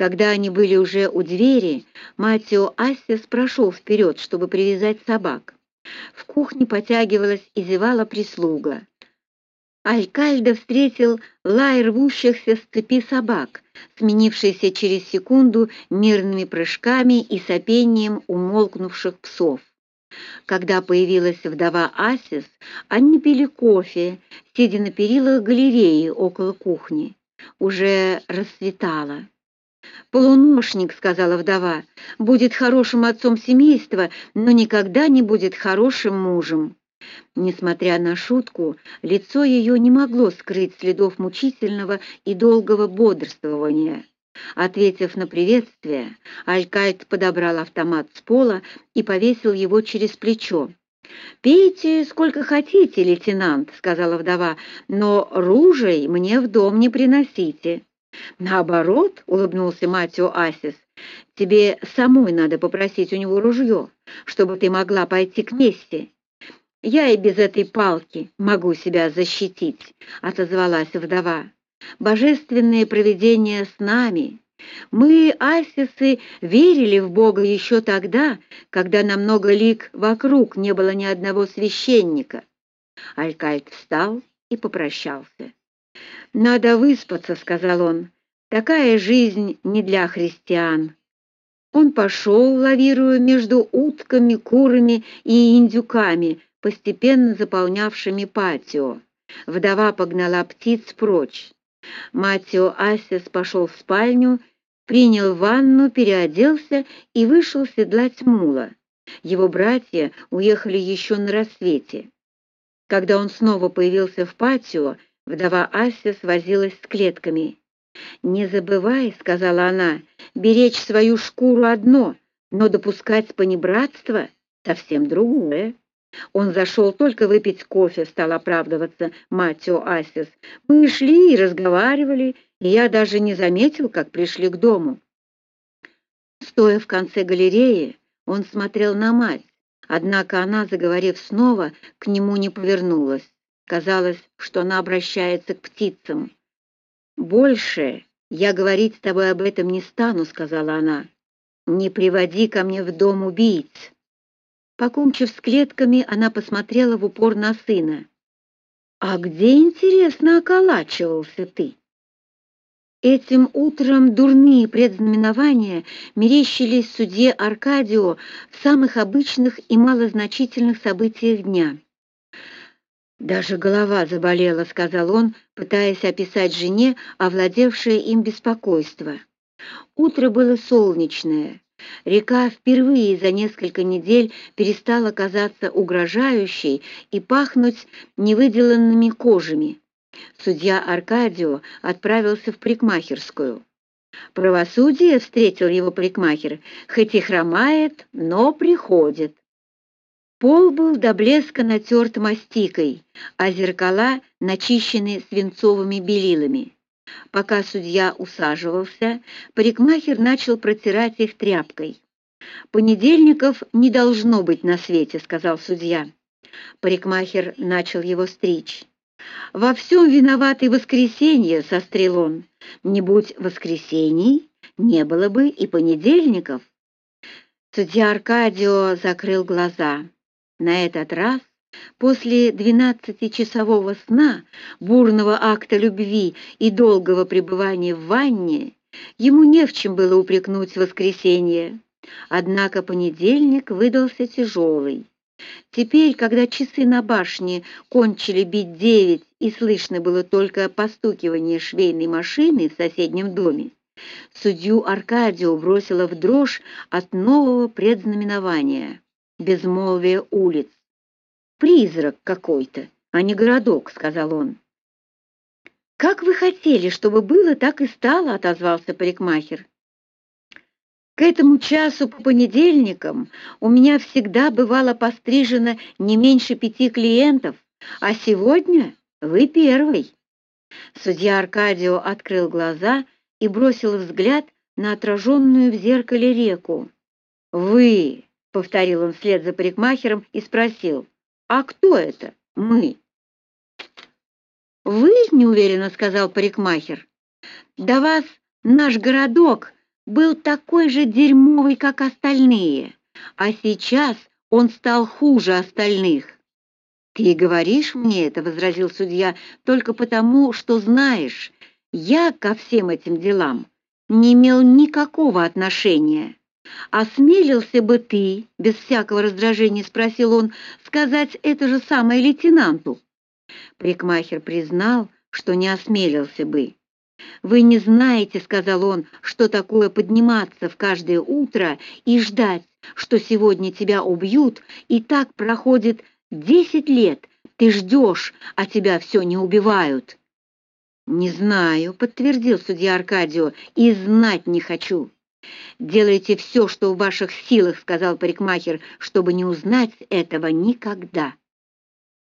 Когда они были уже у двери, Матио Ассис прошел вперед, чтобы привязать собак. В кухне потягивалась и зевала прислуга. Алькальдо встретил лай рвущихся с цепи собак, сменившийся через секунду мирными прыжками и сопением умолкнувших псов. Когда появилась вдова Асис, они пили кофе, сидя на перилах галереи около кухни. Уже расцветало. «Полуношник», — сказала вдова, — «будет хорошим отцом семейства, но никогда не будет хорошим мужем». Несмотря на шутку, лицо ее не могло скрыть следов мучительного и долгого бодрствования. Ответив на приветствие, Алькайт подобрал автомат с пола и повесил его через плечо. «Пейте сколько хотите, лейтенант», — сказала вдова, — «но ружей мне в дом не приносите». «Наоборот», — улыбнулся Матио Асис, — «тебе самой надо попросить у него ружье, чтобы ты могла пойти к мести». «Я и без этой палки могу себя защитить», — отозвалась вдова. «Божественное провидение с нами. Мы, асисы, верили в Бога еще тогда, когда на много лик вокруг не было ни одного священника». Алькальт встал и попрощался. «Надо выспаться», — сказал он. «Такая жизнь не для христиан». Он пошел, лавируя между утками, курами и индюками, постепенно заполнявшими патио. Вдова погнала птиц прочь. Матио Асис пошел в спальню, принял ванну, переоделся и вышел седлать мула. Его братья уехали еще на рассвете. Когда он снова появился в патио, Вдова Ася свозилась с клетками. «Не забывай, — сказала она, — беречь свою шкуру одно, но допускать понебратство — совсем другое». Он зашел только выпить кофе, стал оправдываться Матио Асис. «Мы шли и разговаривали, и я даже не заметил, как пришли к дому». Стоя в конце галереи, он смотрел на мать, однако она, заговорив снова, к нему не повернулась. Казалось, что она обращается к птицам. «Больше я говорить с тобой об этом не стану», — сказала она. «Не приводи ко мне в дом убийц». Покончив с клетками, она посмотрела в упор на сына. «А где, интересно, околачивался ты?» Этим утром дурные предзнаменования мерещились судье Аркадио в самых обычных и малозначительных событиях дня. «Даже голова заболела», — сказал он, пытаясь описать жене овладевшее им беспокойство. Утро было солнечное. Река впервые за несколько недель перестала казаться угрожающей и пахнуть невыделанными кожами. Судья Аркадио отправился в парикмахерскую. «Правосудие», — встретил его парикмахер, — «хоть и хромает, но приходит». Пол был до блеска натерт мастикой, а зеркала начищены свинцовыми белилами. Пока судья усаживался, парикмахер начал протирать их тряпкой. «Понедельников не должно быть на свете», — сказал судья. Парикмахер начал его стричь. «Во всем виноваты воскресенье», — сострил он. «Не будь воскресений, не было бы и понедельников». Судья Аркадио закрыл глаза. На этот раз, после двенадцатичасового сна, бурного акта любви и долгого пребывания в ванне, ему не в чем было упрекнуть воскресенье. Однако понедельник выдался тяжелый. Теперь, когда часы на башне кончили бить девять и слышно было только постукивание швейной машины в соседнем доме, судью Аркадию бросило в дрожь от нового предзнаменования безмолвие улиц. «Призрак какой-то, а не городок», — сказал он. «Как вы хотели, чтобы было, так и стало», — отозвался парикмахер. «К этому часу по понедельникам у меня всегда бывало пострижено не меньше пяти клиентов, а сегодня вы первый». Судья Аркадио открыл глаза и бросил взгляд на отраженную в зеркале реку. «Вы — повторил он вслед за парикмахером и спросил, «А кто это? Мы?» «Вы?» — неуверенно сказал парикмахер. «Да вас наш городок был такой же дерьмовый, как остальные, а сейчас он стал хуже остальных. «Ты говоришь мне это», — возразил судья, — «только потому, что знаешь, я ко всем этим делам не имел никакого отношения. Осмелился бы ты, без всякого раздражения спросил он, сказать это же самое лейтенанту? Прикмахер признал, что не осмелился бы. «Вы не знаете, — сказал он, — что такое подниматься в каждое утро и ждать, что сегодня тебя убьют, и так проходит десять лет, ты ждешь, а тебя все не убивают». «Не знаю», — подтвердил судья Аркадио, — «и знать не хочу». «Делайте все, что в ваших силах», — сказал парикмахер, — «чтобы не узнать этого никогда».